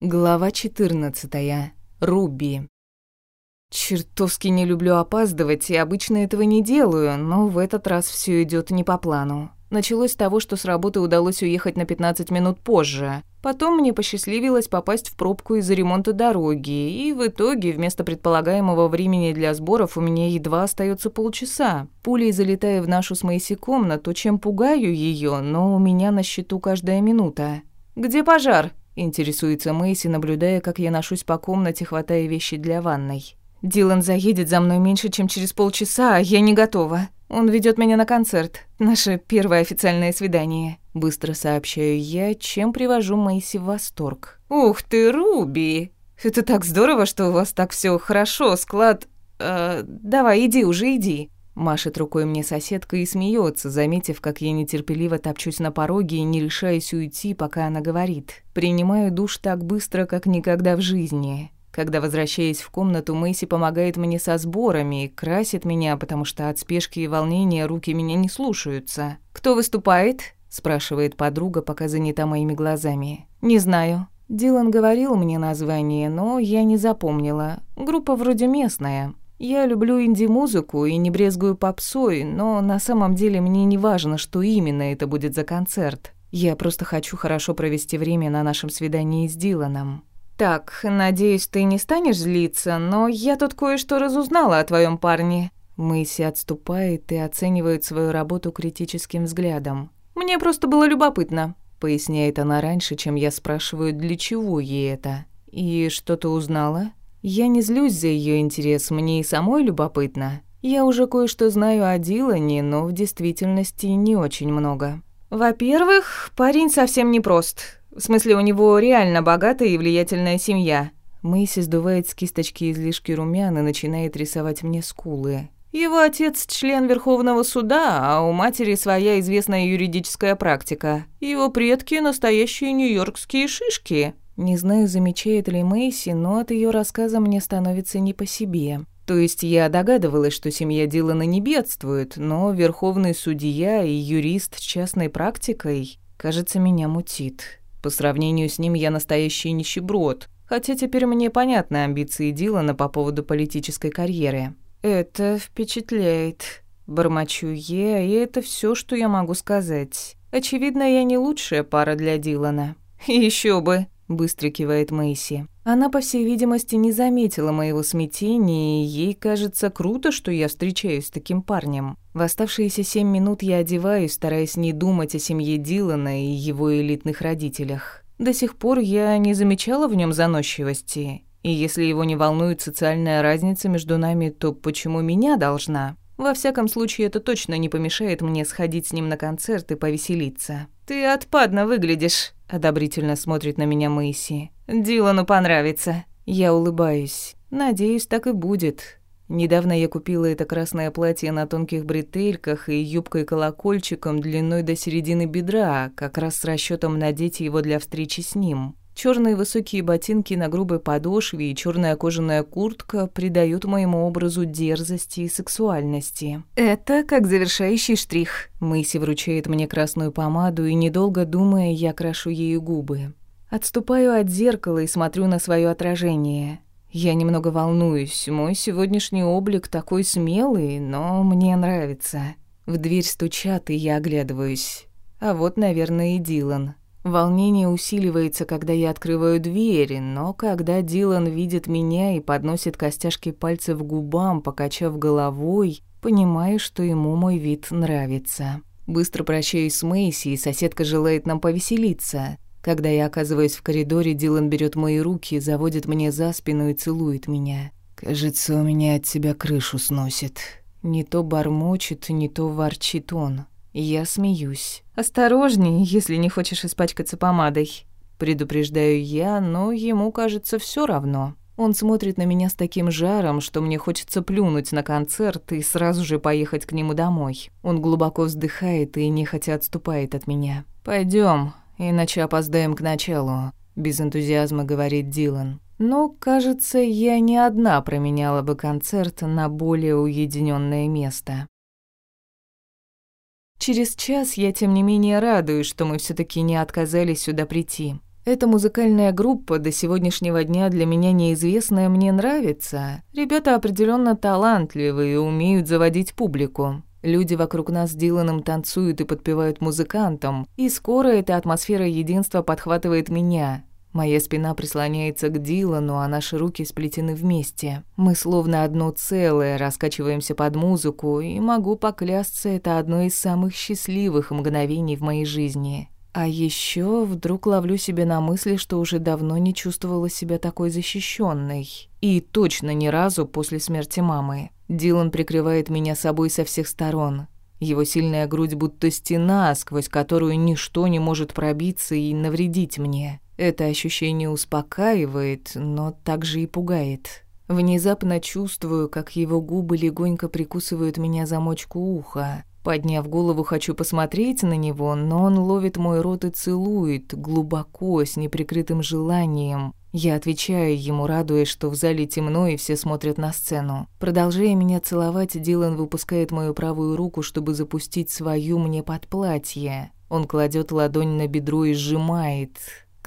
Глава 14. Руби. Чертовски не люблю опаздывать и обычно этого не делаю, но в этот раз все идет не по плану. Началось с того, что с работы удалось уехать на 15 минут позже. Потом мне посчастливилось попасть в пробку из-за ремонта дороги, и в итоге вместо предполагаемого времени для сборов у меня едва остается полчаса. Пулей залетая в нашу с Мэйси комнату, чем пугаю ее, но у меня на счету каждая минута. «Где пожар?» Интересуется Мэйси, наблюдая, как я ношусь по комнате, хватая вещи для ванной. Дилан заедет за мной меньше, чем через полчаса, а я не готова. Он ведет меня на концерт. Наше первое официальное свидание. Быстро сообщаю я, чем привожу Мэйси в восторг. Ух ты, Руби! Это так здорово, что у вас так все хорошо, склад... Э, давай, иди уже, иди. Машет рукой мне соседка и смеется, заметив, как я нетерпеливо топчусь на пороге и не решаюсь уйти, пока она говорит. Принимаю душ так быстро, как никогда в жизни. Когда возвращаясь в комнату, Мэйси помогает мне со сборами и красит меня, потому что от спешки и волнения руки меня не слушаются. «Кто выступает?» – спрашивает подруга, пока занята моими глазами. «Не знаю». Дилан говорил мне название, но я не запомнила. Группа вроде местная. Я люблю инди-музыку и не брезгую попсой, но на самом деле мне не важно, что именно это будет за концерт. Я просто хочу хорошо провести время на нашем свидании с Диланом. Так, надеюсь, ты не станешь злиться, но я тут кое-что разузнала о твоем парне. Мэйси отступает и оценивает свою работу критическим взглядом. Мне просто было любопытно, поясняет она раньше, чем я спрашиваю, для чего ей это. И что ты узнала? Я не злюсь за ее интерес, мне и самой любопытно. Я уже кое-что знаю о Дилане, но в действительности не очень много. Во-первых, парень совсем не прост. В смысле, у него реально богатая и влиятельная семья. Мэйси сдувает с кисточки излишки румян и начинает рисовать мне скулы. Его отец – член Верховного суда, а у матери своя известная юридическая практика. Его предки – настоящие нью-йоркские шишки. Не знаю, замечает ли Мэйси, но от ее рассказа мне становится не по себе. То есть я догадывалась, что семья Дилана не бедствует, но верховный судья и юрист с частной практикой, кажется, меня мутит. По сравнению с ним я настоящий нищеброд, хотя теперь мне понятны амбиции Дилана по поводу политической карьеры. Это впечатляет. Бормочу я, и это все, что я могу сказать. Очевидно, я не лучшая пара для Дилана. Еще бы быстро кивает Мэйси. Она, по всей видимости, не заметила моего смятения, и ей кажется круто, что я встречаюсь с таким парнем. В оставшиеся семь минут я одеваюсь, стараясь не думать о семье Дилана и его элитных родителях. До сих пор я не замечала в нем заносчивости, и если его не волнует социальная разница между нами, то почему меня должна? Во всяком случае, это точно не помешает мне сходить с ним на концерт и повеселиться. «Ты отпадно выглядишь», — одобрительно смотрит на меня Мэйси. «Дилану понравится». Я улыбаюсь. Надеюсь, так и будет. Недавно я купила это красное платье на тонких бретельках и юбкой-колокольчиком длиной до середины бедра, как раз с расчетом надеть его для встречи с ним. Черные высокие ботинки на грубой подошве и черная кожаная куртка придают моему образу дерзости и сексуальности. Это как завершающий штрих. Мэйси вручает мне красную помаду, и, недолго думая, я крашу ею губы. Отступаю от зеркала и смотрю на свое отражение. Я немного волнуюсь. Мой сегодняшний облик такой смелый, но мне нравится. В дверь стучат, и я оглядываюсь. А вот, наверное, и Дилан. Волнение усиливается, когда я открываю двери, но когда Дилан видит меня и подносит костяшки пальцев к губам, покачав головой, понимаю, что ему мой вид нравится. Быстро прощаюсь с Мэйси, и соседка желает нам повеселиться. Когда я оказываюсь в коридоре, Дилан берет мои руки, заводит мне за спину и целует меня. «Кажется, у меня от тебя крышу сносит». Не то бормочет, не то ворчит он. Я смеюсь. «Осторожней, если не хочешь испачкаться помадой». Предупреждаю я, но ему кажется все равно. Он смотрит на меня с таким жаром, что мне хочется плюнуть на концерт и сразу же поехать к нему домой. Он глубоко вздыхает и нехотя отступает от меня. Пойдем, иначе опоздаем к началу», — без энтузиазма говорит Дилан. Но, кажется, я не одна променяла бы концерт на более уединенное место. Через час я, тем не менее, радуюсь, что мы все таки не отказались сюда прийти. Эта музыкальная группа до сегодняшнего дня для меня неизвестная мне нравится. Ребята определенно талантливые и умеют заводить публику. Люди вокруг нас с Диланом танцуют и подпевают музыкантам, и скоро эта атмосфера единства подхватывает меня. Моя спина прислоняется к Дилану, а наши руки сплетены вместе. Мы словно одно целое, раскачиваемся под музыку, и могу поклясться, это одно из самых счастливых мгновений в моей жизни. А еще вдруг ловлю себя на мысли, что уже давно не чувствовала себя такой защищенной. И точно ни разу после смерти мамы. Дилан прикрывает меня собой со всех сторон. Его сильная грудь будто стена, сквозь которую ничто не может пробиться и навредить мне. Это ощущение успокаивает, но также и пугает. Внезапно чувствую, как его губы легонько прикусывают меня за мочку уха. Подняв голову, хочу посмотреть на него, но он ловит мой рот и целует, глубоко, с неприкрытым желанием. Я отвечаю ему, радуясь, что в зале темно и все смотрят на сцену. Продолжая меня целовать, Дилан выпускает мою правую руку, чтобы запустить свою мне под платье. Он кладет ладонь на бедро и сжимает.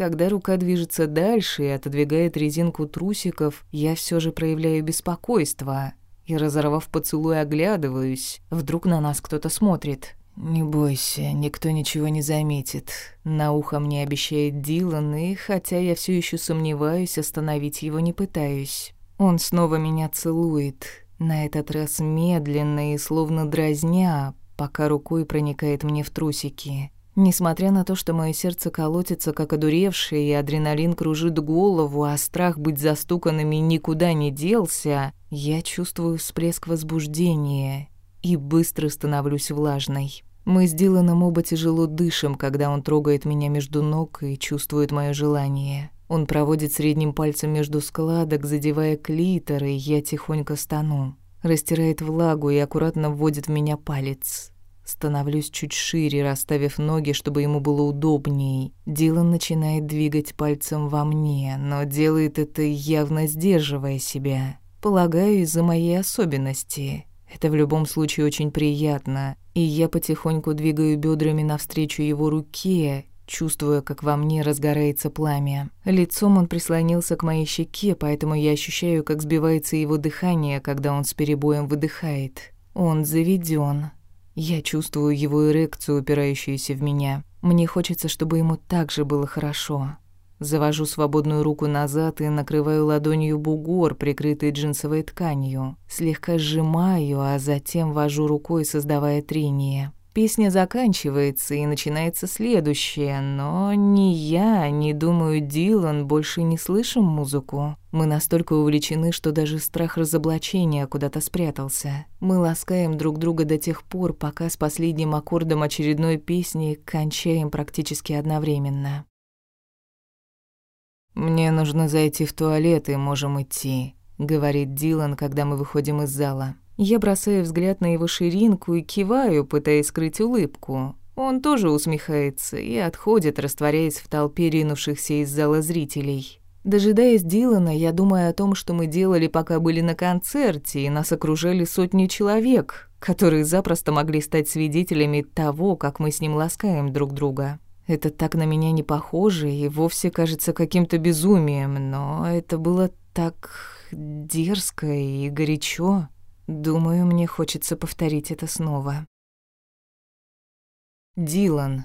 Когда рука движется дальше и отодвигает резинку трусиков, я все же проявляю беспокойство и, разорвав поцелуй, оглядываюсь. Вдруг на нас кто-то смотрит. «Не бойся, никто ничего не заметит», — на ухо мне обещает Дилан, и, хотя я все еще сомневаюсь, остановить его не пытаюсь. Он снова меня целует, на этот раз медленно и словно дразня, пока рукой проникает мне в трусики. Несмотря на то, что мое сердце колотится, как одуревшее, и адреналин кружит голову, а страх быть застуканными никуда не делся, я чувствую всплеск возбуждения и быстро становлюсь влажной. Мы с Диланом оба тяжело дышим, когда он трогает меня между ног и чувствует мое желание. Он проводит средним пальцем между складок, задевая клитор, и я тихонько стану. Растирает влагу и аккуратно вводит в меня палец. Становлюсь чуть шире, расставив ноги, чтобы ему было удобней. Дилан начинает двигать пальцем во мне, но делает это явно сдерживая себя. Полагаю, из-за моей особенности. Это в любом случае очень приятно, и я потихоньку двигаю бедрами навстречу его руке, чувствуя, как во мне разгорается пламя. Лицом он прислонился к моей щеке, поэтому я ощущаю, как сбивается его дыхание, когда он с перебоем выдыхает. Он заведен. Я чувствую его эрекцию, упирающуюся в меня. Мне хочется, чтобы ему также было хорошо. Завожу свободную руку назад и накрываю ладонью бугор, прикрытый джинсовой тканью. Слегка сжимаю, а затем вожу рукой, создавая трение. Песня заканчивается, и начинается следующая, но ни я, ни, думаю, Дилан больше не слышим музыку. Мы настолько увлечены, что даже страх разоблачения куда-то спрятался. Мы ласкаем друг друга до тех пор, пока с последним аккордом очередной песни кончаем практически одновременно. «Мне нужно зайти в туалет, и можем идти», — говорит Дилан, когда мы выходим из зала. Я бросаю взгляд на его ширинку и киваю, пытаясь скрыть улыбку. Он тоже усмехается и отходит, растворяясь в толпе ринувшихся из зала зрителей. Дожидаясь Дилана, я думаю о том, что мы делали, пока были на концерте, и нас окружали сотни человек, которые запросто могли стать свидетелями того, как мы с ним ласкаем друг друга. Это так на меня не похоже и вовсе кажется каким-то безумием, но это было так дерзко и горячо. Думаю, мне хочется повторить это снова. Дилан.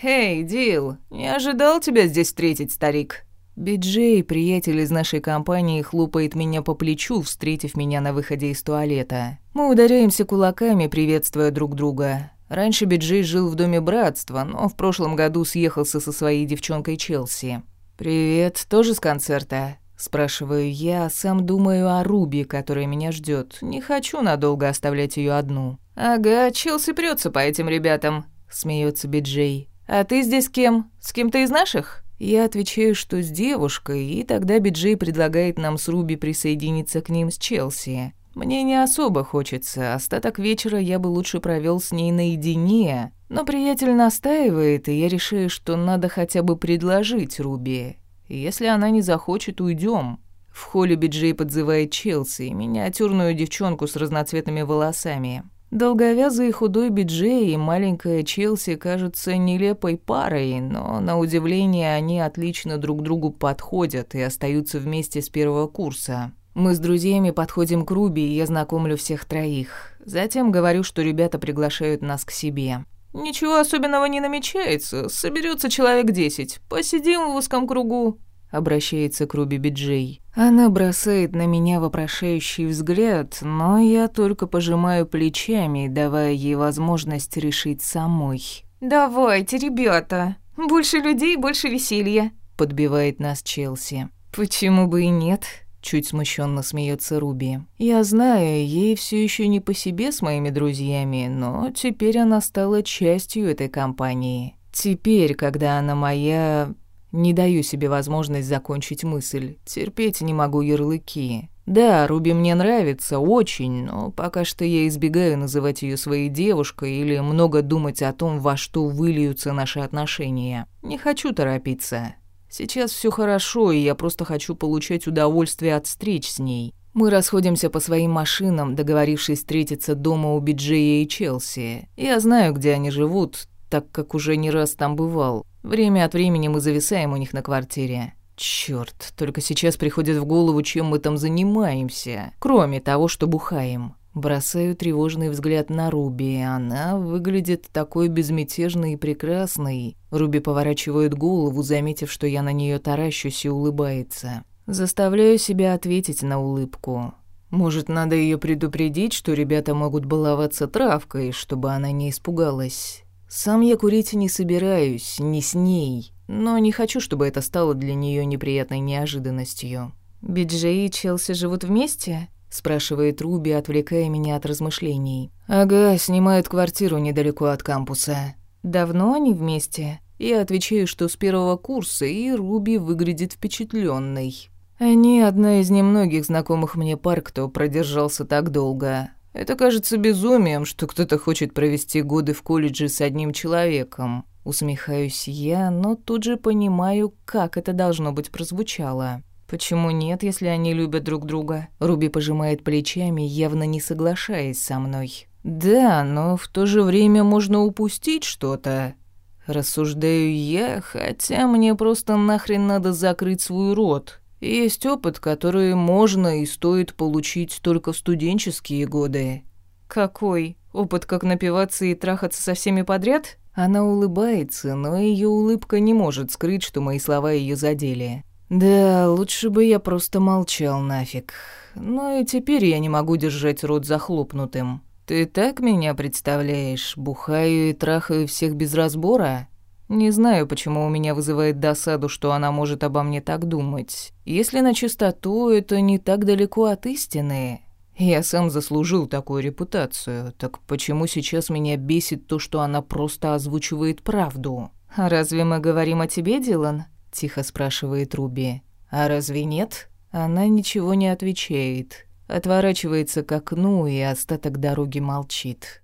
«Хей, Дил, не ожидал тебя здесь встретить, старик?» Биджей, приятель из нашей компании, хлопает меня по плечу, встретив меня на выходе из туалета. Мы ударяемся кулаками, приветствуя друг друга. Раньше Биджей жил в доме братства, но в прошлом году съехался со своей девчонкой Челси. «Привет, тоже с концерта?» Спрашиваю я, сам думаю о Руби, которая меня ждет. Не хочу надолго оставлять ее одну. «Ага, Челси прется по этим ребятам», — смеется Биджей. «А ты здесь кем? С кем-то из наших?» Я отвечаю, что с девушкой, и тогда Биджей предлагает нам с Руби присоединиться к ним с Челси. Мне не особо хочется, остаток вечера я бы лучше провел с ней наедине, но приятель настаивает, и я решаю, что надо хотя бы предложить Руби. Если она не захочет, уйдем. В холле Биджей подзывает Челси, миниатюрную девчонку с разноцветными волосами. Долговязый худой биджей и маленькая Челси кажутся нелепой парой, но, на удивление, они отлично друг другу подходят и остаются вместе с первого курса. Мы с друзьями подходим к Руби, и я знакомлю всех троих. Затем говорю, что ребята приглашают нас к себе. «Ничего особенного не намечается. Соберется человек десять. Посидим в узком кругу обращается к Руби Биджей. Она бросает на меня вопрошающий взгляд, но я только пожимаю плечами, давая ей возможность решить самой. «Давайте, ребята, больше людей, больше веселья», — подбивает нас Челси. «Почему бы и нет?» Чуть смущенно смеется Руби. Я знаю, ей все еще не по себе с моими друзьями, но теперь она стала частью этой компании. Теперь, когда она моя не даю себе возможность закончить мысль. Терпеть не могу ярлыки. Да, Руби мне нравится, очень, но пока что я избегаю называть ее своей девушкой или много думать о том, во что выльются наши отношения. Не хочу торопиться. Сейчас все хорошо, и я просто хочу получать удовольствие от встреч с ней. Мы расходимся по своим машинам, договорившись встретиться дома у Биджея и Челси. Я знаю, где они живут, так как уже не раз там бывал. Время от времени мы зависаем у них на квартире. Чёрт, только сейчас приходит в голову, чем мы там занимаемся, кроме того, что бухаем. Бросаю тревожный взгляд на Руби. Она выглядит такой безмятежной и прекрасной. Руби поворачивает голову, заметив, что я на нее таращусь и улыбается. Заставляю себя ответить на улыбку. Может, надо ее предупредить, что ребята могут баловаться травкой, чтобы она не испугалась. Сам я курить не собираюсь, не с ней, но не хочу, чтобы это стало для нее неприятной неожиданностью. «Биджей и Челси живут вместе?» — спрашивает Руби, отвлекая меня от размышлений. «Ага, снимают квартиру недалеко от кампуса». «Давно они вместе?» Я отвечаю, что с первого курса, и Руби выглядит впечатленной. Они одна из немногих знакомых мне пар, кто продержался так долго. Это кажется безумием, что кто-то хочет провести годы в колледже с одним человеком. Усмехаюсь я, но тут же понимаю, как это должно быть прозвучало. Почему нет, если они любят друг друга? Руби пожимает плечами, явно не соглашаясь со мной. Да, но в то же время можно упустить что-то. Рассуждаю я, хотя мне просто нахрен надо закрыть свой рот. Есть опыт, который можно и стоит получить только в студенческие годы. Какой? Опыт, как напиваться и трахаться со всеми подряд? Она улыбается, но ее улыбка не может скрыть, что мои слова ее задели. Да, лучше бы я просто молчал нафиг. Но и теперь я не могу держать рот захлопнутым. Ты так меня представляешь? Бухаю и трахаю всех без разбора? Не знаю, почему у меня вызывает досаду, что она может обо мне так думать. Если на чистоту, это не так далеко от истины. Я сам заслужил такую репутацию, так почему сейчас меня бесит то, что она просто озвучивает правду? «А разве мы говорим о тебе, Дилан?» – тихо спрашивает Руби. «А разве нет?» Она ничего не отвечает. Отворачивается к окну и остаток дороги молчит.